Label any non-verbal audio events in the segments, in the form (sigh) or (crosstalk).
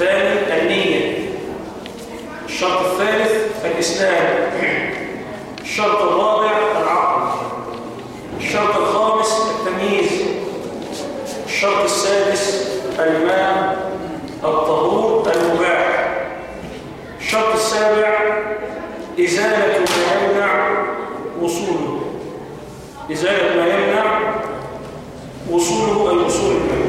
الثاني النية الشرط الثالث الإسلام الشرط الرابع العقل. الشرط الخامس التمييز. الشرط السادس الماء الطهور المباح. الشرط السابع إزالة ما يمنع وصوله. إزالة ما يمنع وصوله أي وصول الماء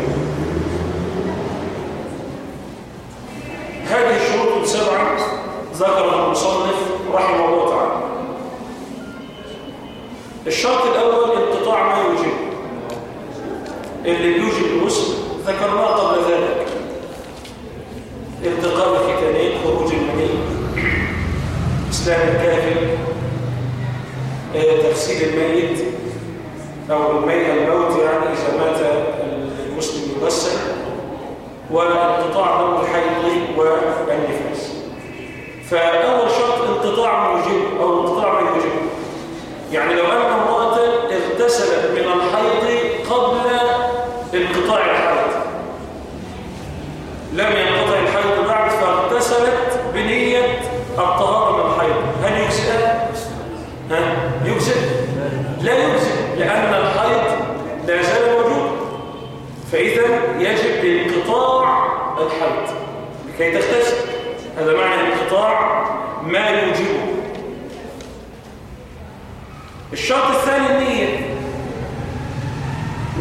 ذكر المصنف رحمه الله تعالى. الشرط الأول انقطاع ما يوجب اللي بيوجب المسلم ذكرناه قبل ذلك. انتقال الفتنين خروج المني إسلام الكافر آه، تفسير الميت أو الميت الموت يعني إذا مات المسلم يغسل وانقطاع دم الحيض والنفاق. فأول شرط انقطاع المجيب أو انقطاع المجيب يعني لو أن امرأة اغتسلت من الحيض قبل انقطاع الحيض لم ينقطع الحيض بعد فاغتسلت بنية الطهارة من الحيض هل يجزئ؟ ها؟ يجزئ؟ لا يجزئ لأن الحيض لا زال موجود فإذا يجب انقطاع الحيض لكي تختلف ما يوجبه الشرط الثاني النية.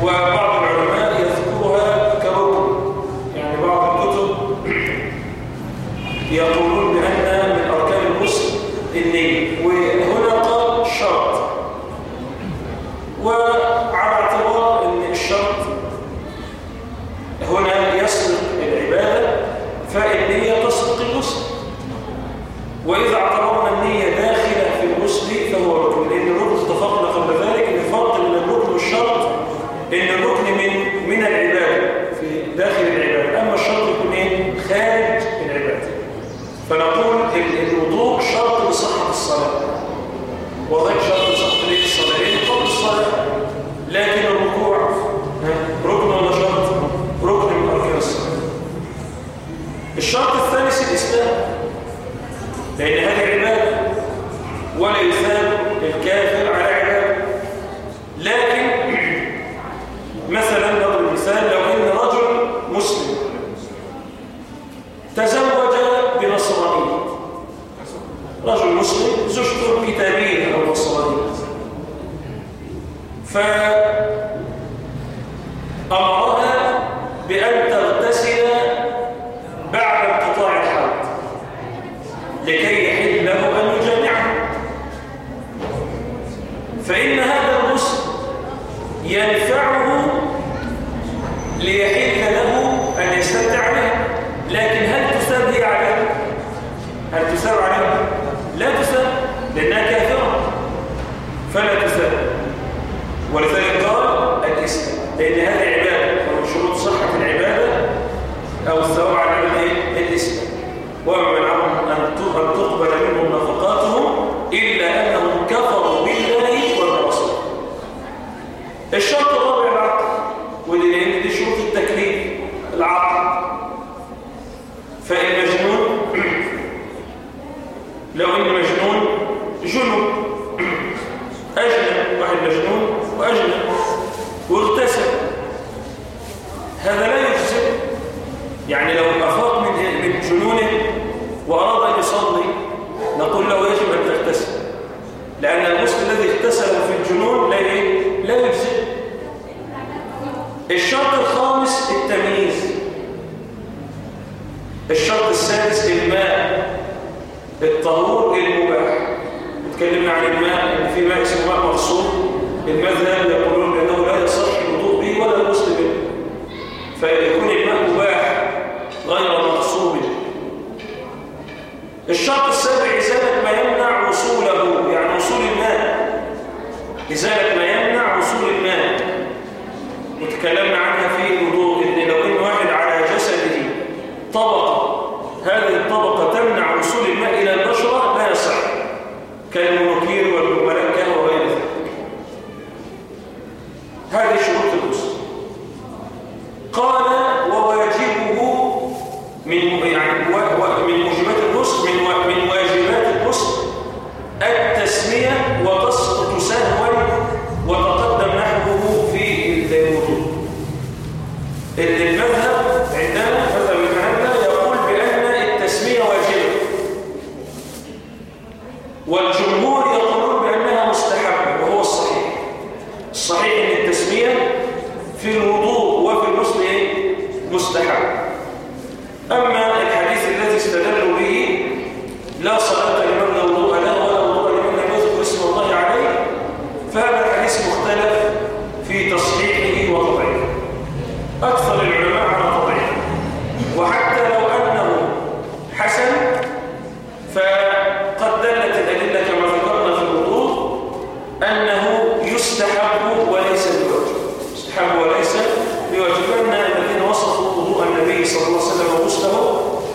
وبعض العلماء يذكرها كركن. يعني بعض الكتب (clears throat) يقول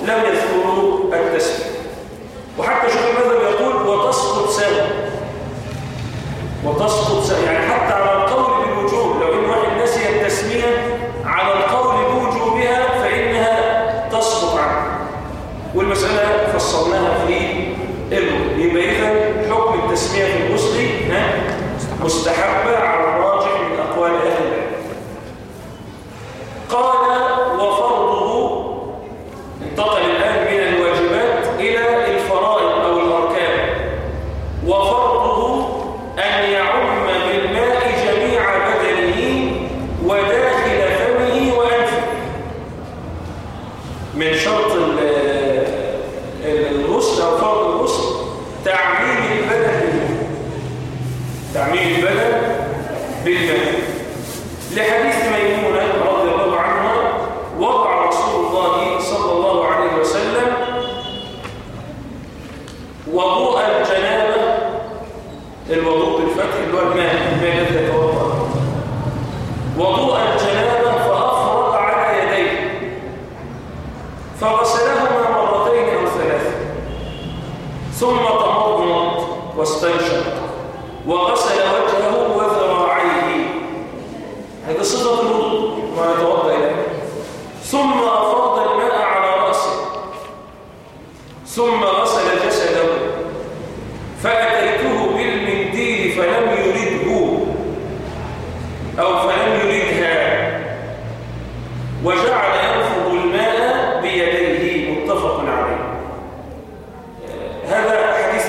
لم يذكروا التسمية وحتى شيخ ماذا يقول وتسقط سنة. وتسقط سنة. يعني من شرط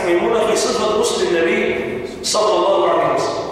يستحملون في صفة رسل النبي صلى الله عليه وسلم.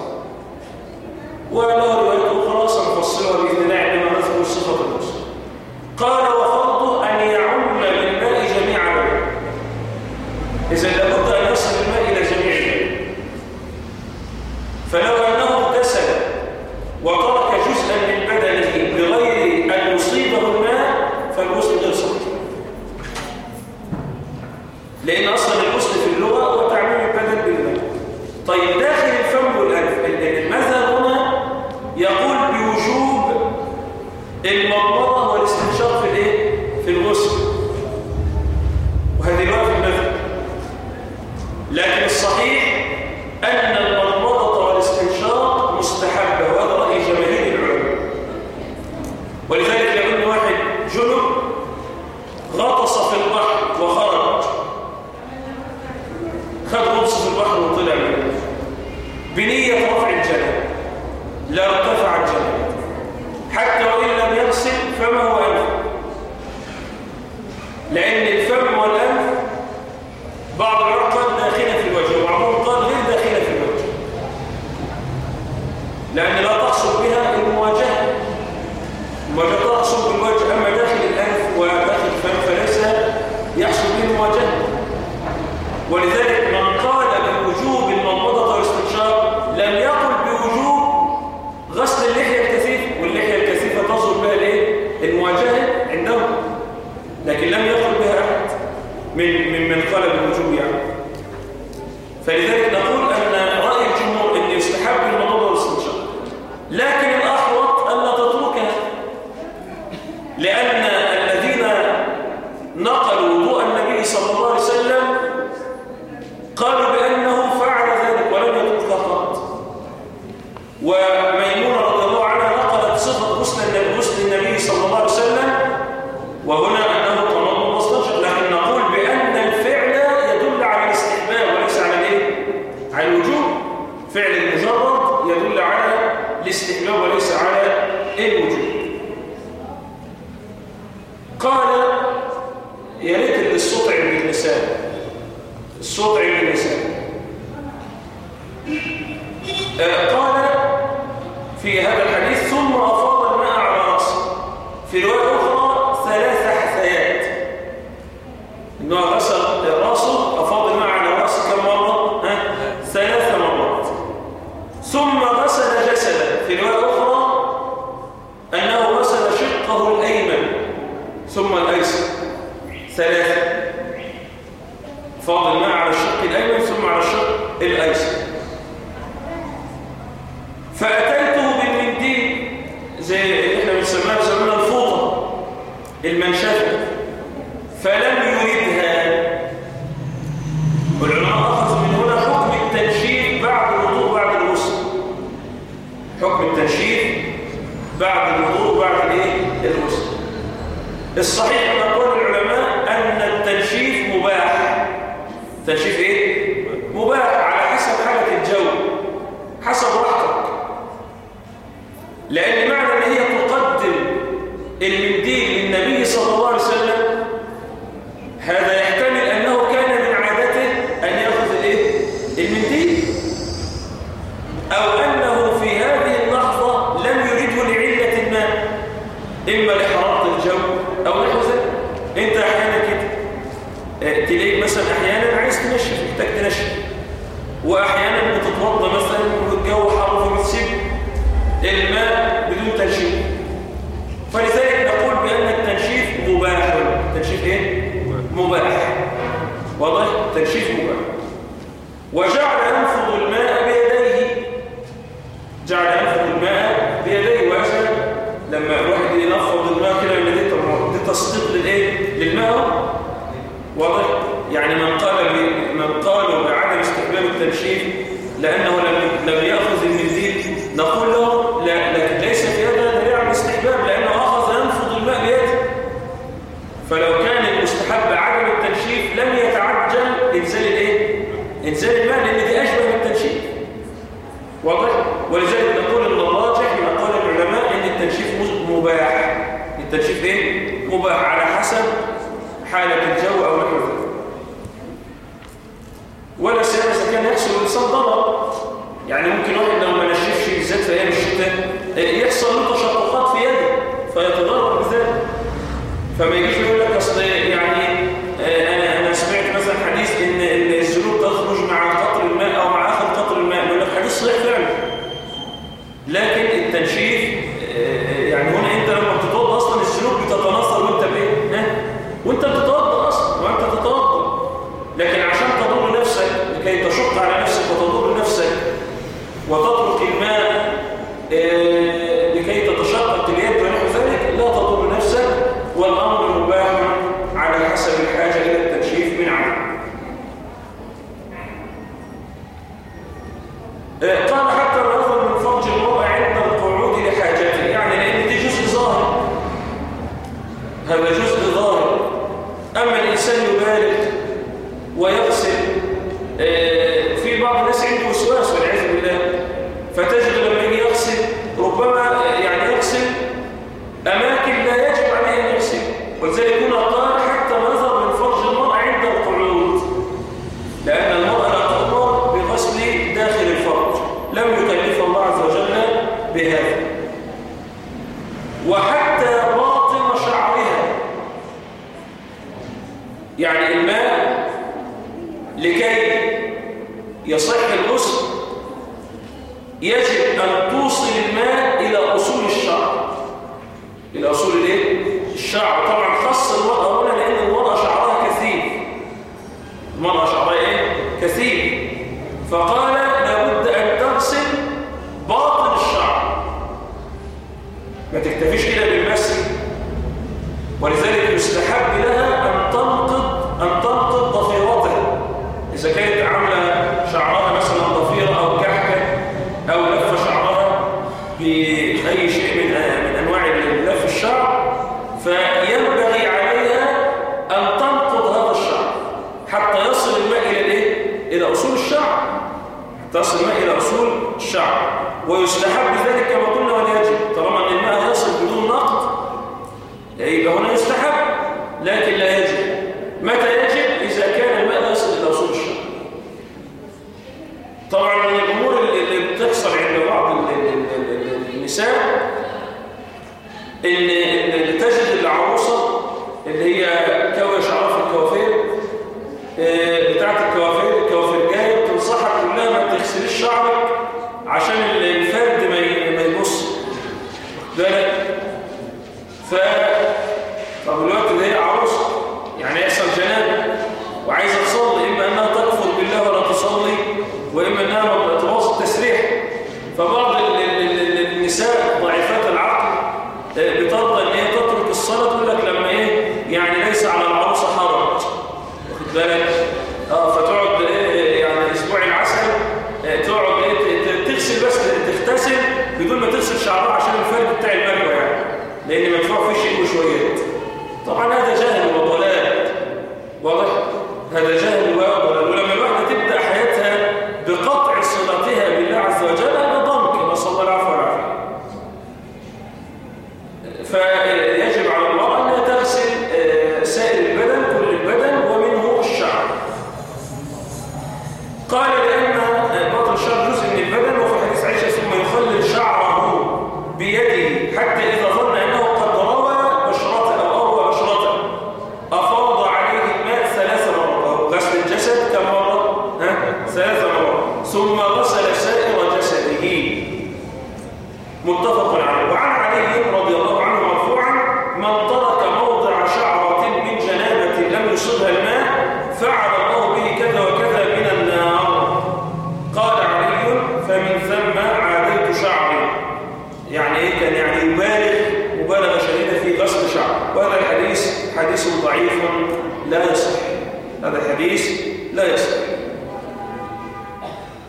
بعد الوضوء بعد الايه الغسل. الصحيح أن قول العلماء أن التنشيف مباح. تنشيف إيه؟ مباح على حسب حالة الجو حسب راحتك. لأن معنى إن هي تقدم المنديل للنبي صلى الله عليه وسلم هذا التنشيف لأنه لم لم يأخذ من نقول له كثير. فقال لابد أن تغسل باطن الشعر. ما تكتفيش كده بالمسح. ولذلك يستحب ويسلم Dönüp, sığ, savunup, الجسد كم مرة؟ ها؟ ثلاث مرات ثم غسل سائر جسده متفق الحديث لا يصح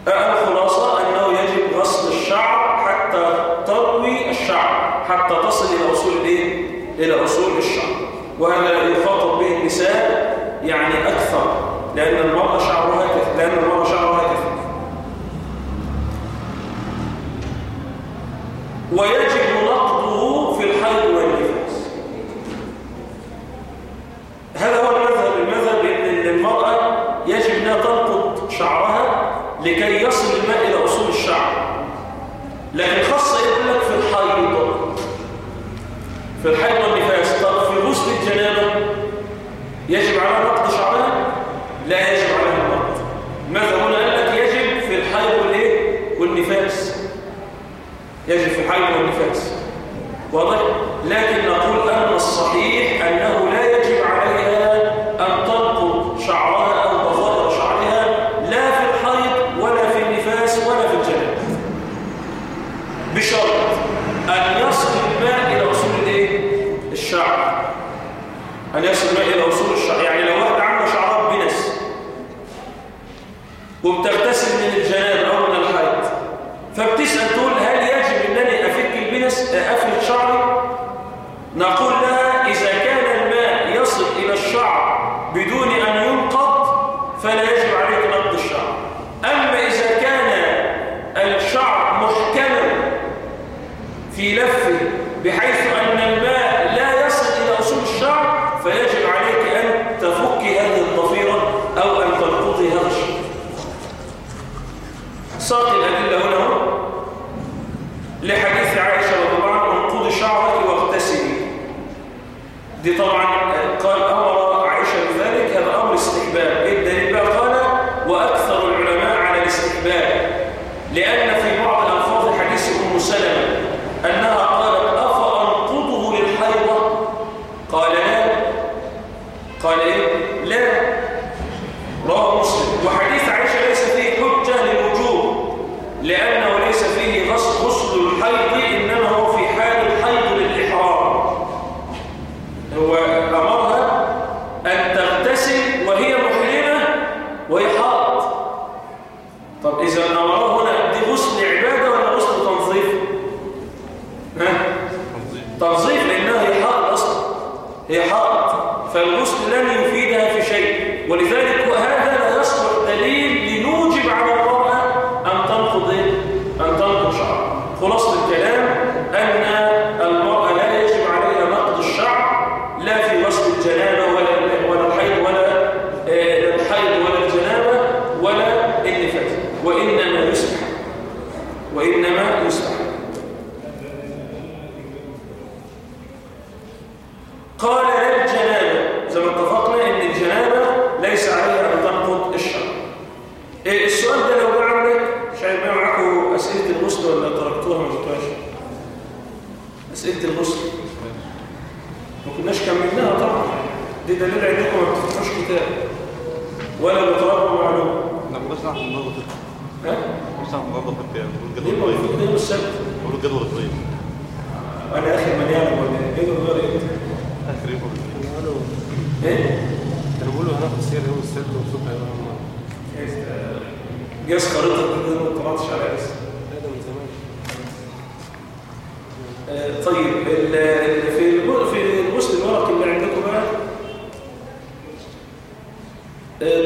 الخلاصة أنه يجب غسل الشعر حتى تروي الشعر حتى تصل إلى وصول إيه؟ إلى وصول الشعر وهذا يخاطب به النساء يعني أكثر لأن المرأة شعرها لأن المرأة الجنابة يجب على نقض شعرها لا يجب على النقض ماذا هنا؟ قال لك يجب في الحيض والإيه؟ والنفاس. يجب في الحيض والنفاس. واضح؟ 봄, 따,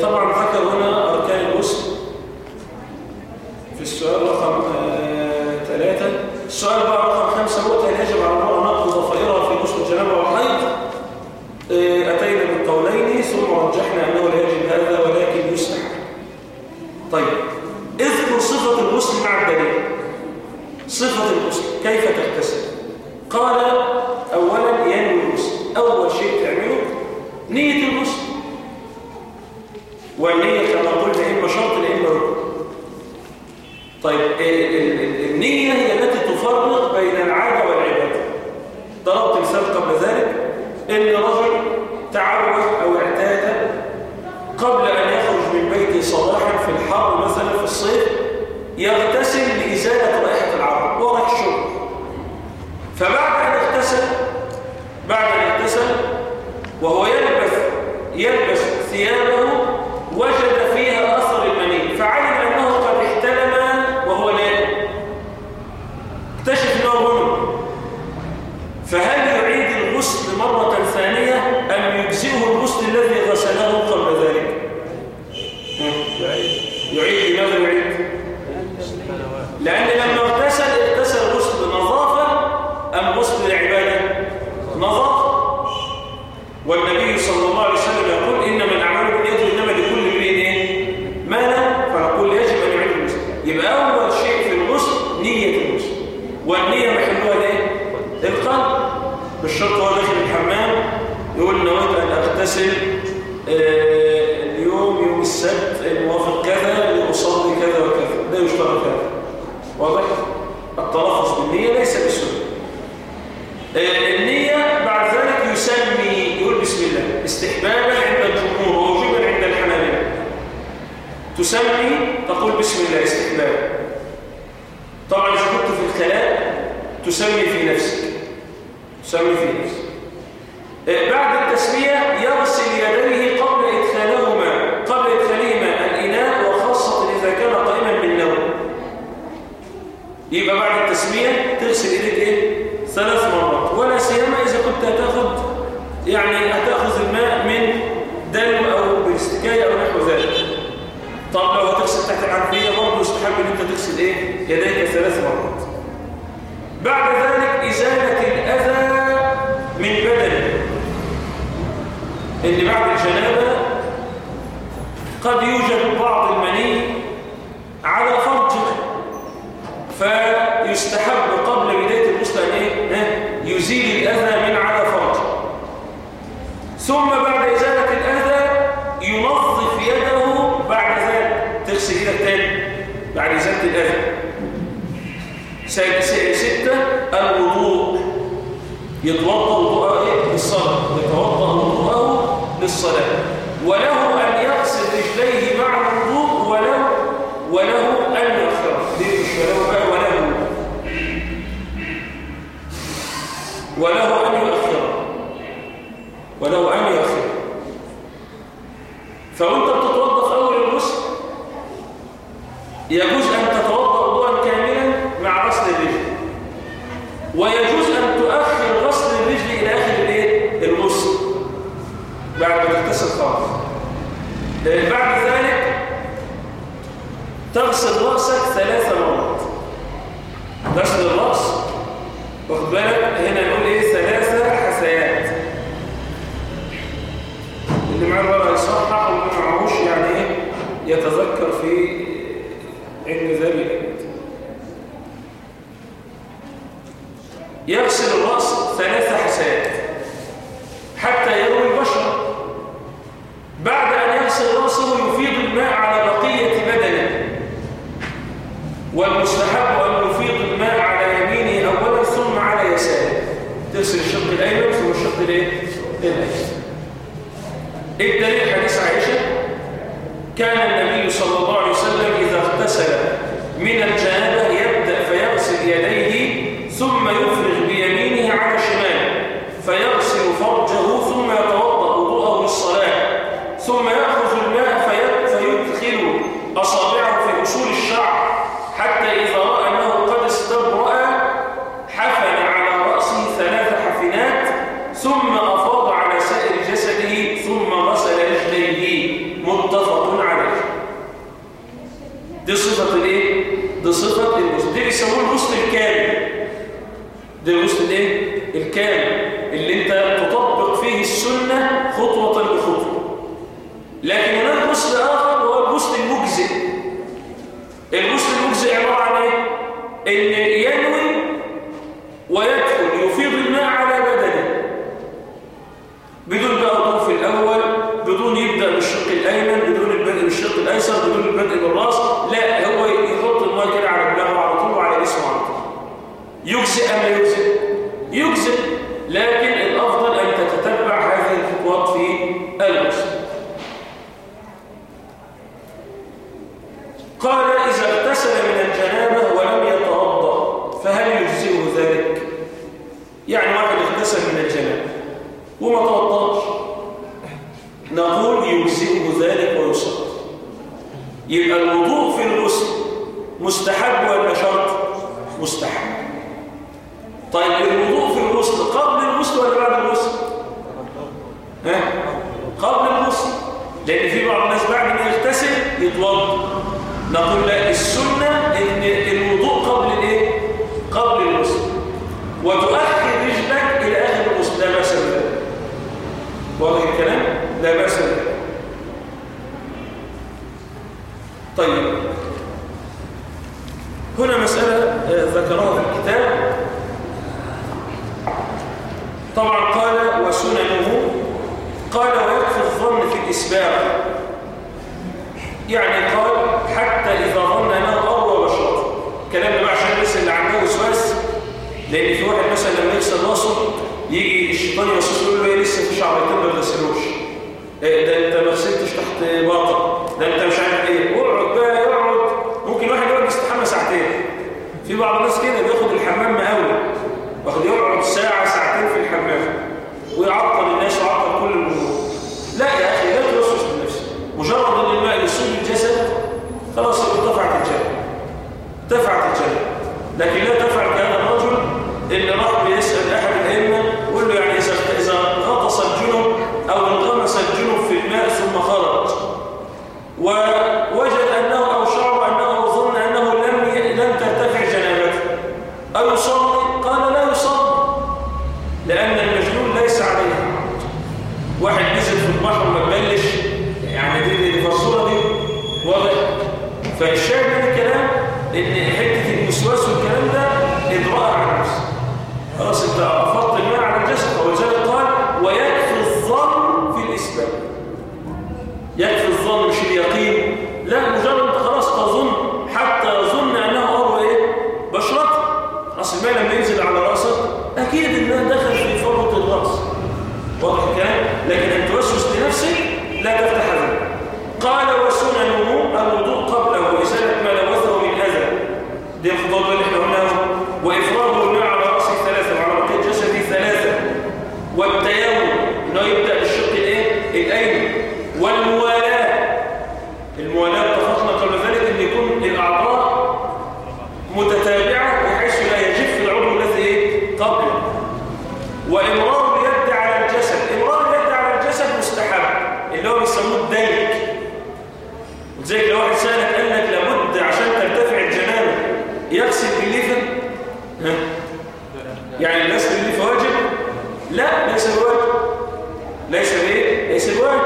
طبعا ذكر هنا أركان الغسل في السؤال رقم آه، ثلاثة. السؤال بقى رقم خمسة. وقت يجب على المرأة نقض ضفائرها في غسل الجنابة والحيض. آه، أتينا بالقولين ثم رجحنا أنه لا يجب هذا ولكن يستحب طيب اذكر صفة الغسل مع الدليل. صفة الغسل كيف تغتسل؟ يبقى بعد التسمية تغسل ايديك إيه؟ ثلاث مرات. ولا سيما إذا كنت هتاخد يعني هتأخذ الماء من دلو أو باستكاية أو نحو ذلك. طب لو هتغسل تحت العربية برضه يستحب إن أنت تغسل إيه؟ يديك ثلاث مرات. بعد ذلك إزالة الأذى من بدن. اللي بعد الجنابة قد يوجد بعض المني على فرج فيستحب قبل بداية الغسل أن إيه؟, إيه؟ يزيل الأذى من على فرجه. ثم بعد إزالة الأذى ينظف يده بعد ذلك. تغسل إيدك تاني بعد إزالة الأذى. ستة الوضوء. يتوضأ وضوءه إيه؟ للصلاة. يتوضأ وضوءه للصلاة. وله أن يغسل رجليه مع وله أن يؤخر وله أن يؤخر فوانت بتتوضا في أول الغسل. يجوز أن تتوضأ وضوءا كاملا مع غسل الرجل. ويجوز أن تؤخر غسل الرجل إلى آخر الإيه؟ الغسل. بعد ما تغتسل خالص. بعد ذلك تغسل رأسك ثلاث مرات غسل الراس واخد بالك هنا نقول إيه ثلاثة حثيات اللي معاه الورقه يصحح واللي معهوش يعني إيه يتذكر في عند ذلك يغسل الراس ثلاث حسات حتى يروي البشره بعد ان يغسل راسه يفيض الماء على بقيه بدنه والمستحب ان يفيض الماء على يمينه اولا ثم على يساره تغسل الشق الايمن ثم الشق الايه الايسر الدليل حديث عائشة كان النبي أم يجزئ؟ يجزئ لكن الأفضل أن تتتبع هذه الخطوات في الغسل قال إذا اغتسل من الجنابة ولم يتوضأ فهل يجزئه ذلك؟ يعني واحد اغتسل من الجنابة وما توضأش نقول يجزئه ذلك ويصلي يبقى الوضوء في الغسل مستحب ولا شرط؟ مستحب طيب الوضوء في الغسل قبل الغسل ولا بعد الغسل؟ ها؟ قبل الغسل لأن في بعض الناس بعد ما يغتسل يتوضأ نقول لا السنة إن الوضوء قبل الإيه؟ قبل الغسل وتؤخر رجلك إلى آخر الغسل لا بأس بذلك واضح الكلام؟ لا بأس بذلك طيب هنا مسألة آه، ذكرها الكتاب طبعا قال وسننه قال ويكفي الظن في الإسباغ يعني قال حتى إذا ظن أنه أروى بشرته الكلام ده بقى عشان الناس اللي عندها وسواس لأن في واحد مثلا لما يغسل راسه يجي الشيطان يوسوس يقول له إيه لسه في شعرتين ما غسلوش إيه ده أنت ما غسلتش تحت باطن. ده أنت مش عارف إيه. اقعد بقى يقعد ممكن واحد يقعد يستحمى ساعتين. في بعض الناس كده بياخد الحمام مقاول واخد يقعد ساعة. ساعتين في الحمام ويعطل الناس ويعطل كل الأمور لا يا أخي لا توسوس بنفسك مجرد أن الماء يصيب الجسد خلاص ارتفعت الجنه ارتفعت الجنه لكن لا تفعل كهذا الرجل اللي راح بيسال أحد الأئمة يقول له يعني إذا غطس الجنب أو انغمس الجنب في الماء ثم خرج. ووجد انه أو شعر انه أو ظن انه لم ي- لم ترتفع جنابته أو يصلي قال لا يصلي لأن المجنون ليس عليه حرج واحد نزل في البحر وما تبلش يعني دي دي, دي فالصوره دي واضح فالشاهد من الكلام ان حتة الوسواس والكلام ده ادراء على نفسك خلاص انت افضت الماء على الجسد ولذلك قال ويكفي الظن في الاسباب يكفي الظن مش اليقين لا مجرد انت خلاص تظن حتى وإمرار اليد على الجسد إمرار اليد على الجسد مستحب اللي هو بيسموه الدلك زي لو واحد سألك قال لك لابد عشان ترتفع الجنابة يغسل بالليفة ها؟ يعني الغسل بالليفة واجب لا ليس بواجب ليس بايه ليس بواجب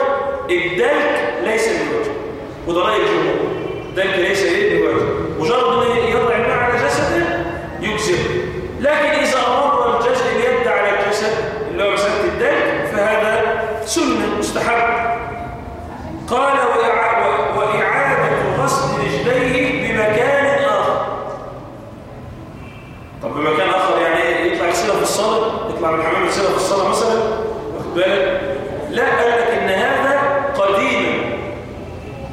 الدلك ليس بواجب وده رأي الجمهور. الدلك ليس بواجب مجرد أن يضع الماء على جسده يجزئ. لكن إذا أمر الجسد اليد على الجسد اللي هو مسألة الدلك فهذا سنة مستحب. قال وإعادة غسل رجليه بمكان آخر. طب بمكان آخر يعني؟ يطلع يغسلها في الصلاة؟ يطلع من الحمام يغسلها في الصلاة مثلا؟ واخد بالك؟ لا قال لك إن هذا قديما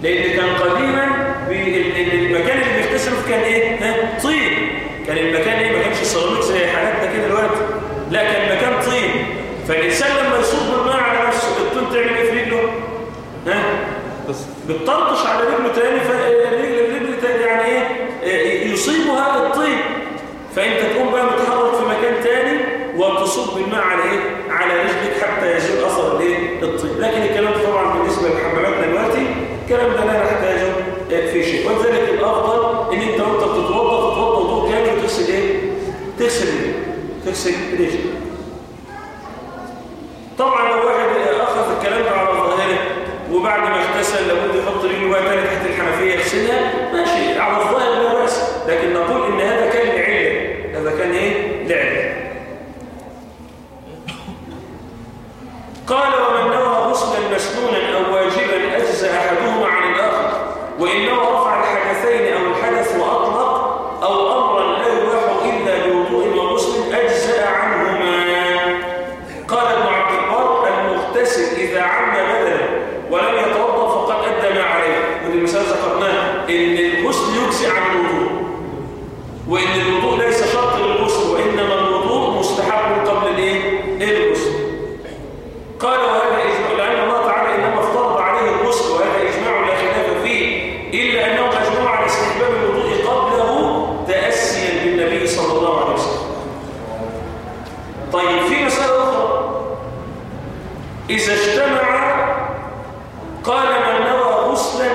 لأن كان قديما بال- ال- المكان اللي بيغتسل فيه كان إيه؟ ها؟ طين كان المكان إيه؟ ما كانش سيراميك زي حالاتنا كده دلوقتي لا كان مكان طين فالإنسان لما يصب الماء على نفسه الطين تعمل إيه في رجله؟ ها؟ بس بتطرطش على رجله تاني فالرجل الرجل تاني يعني إيه إيه، يصيبها الطين فأنت تقوم بقى متحرك في مكان تاني وتصب الماء على إيه على رجلك حتى يزول أثر الإيه الطين لكن الكلام ده طبعا بالنسبة لحماماتنا دلوقتي الكلام ده لا نحتاجه في شيء ولذلك الأفضل وتغسل إيه تغسل رجلك. تغسل رجلك طبعا لو واحد اخذ الكلام ده على ظاهره وبعد ما اغتسل لابد يحط رجله بقى تاني تحت الحنفية يغسلها ماشي. على الظاهر لا باس لكن نقول إن هذا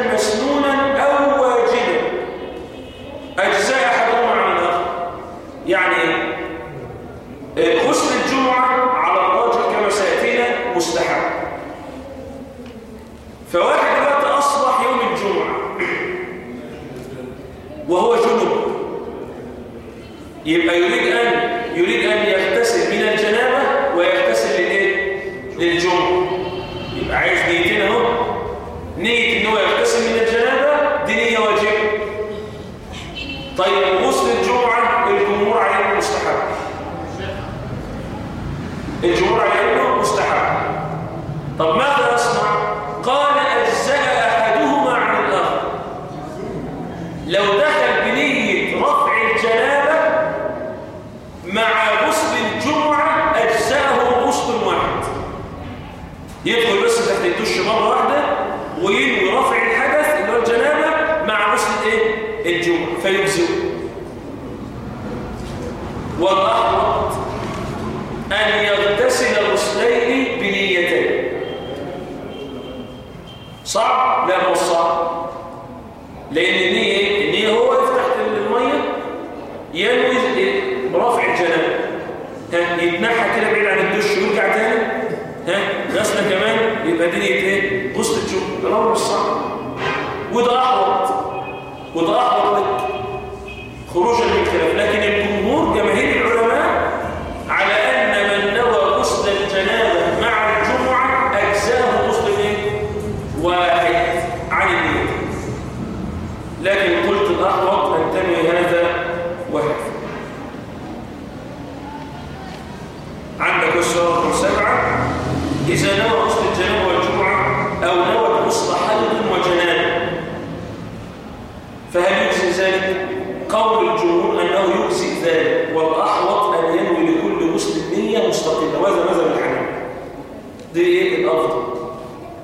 время с والأحوط أن يغتسل غسلين بنيتين. صعب؟ لا مش صعب. لأن النية؟ النية هو يفتح المية ينوي رفع الجنابة ها يتنحى كده بعيد عن الدش ويرجع تاني ها غسلة كمان يبقى دي نية إيه غسل الجمعة ده الأمر مش صعب. وده أحوط. وده أحوط لك. خروجا من الخلاف لكن دي إيه؟ الافضل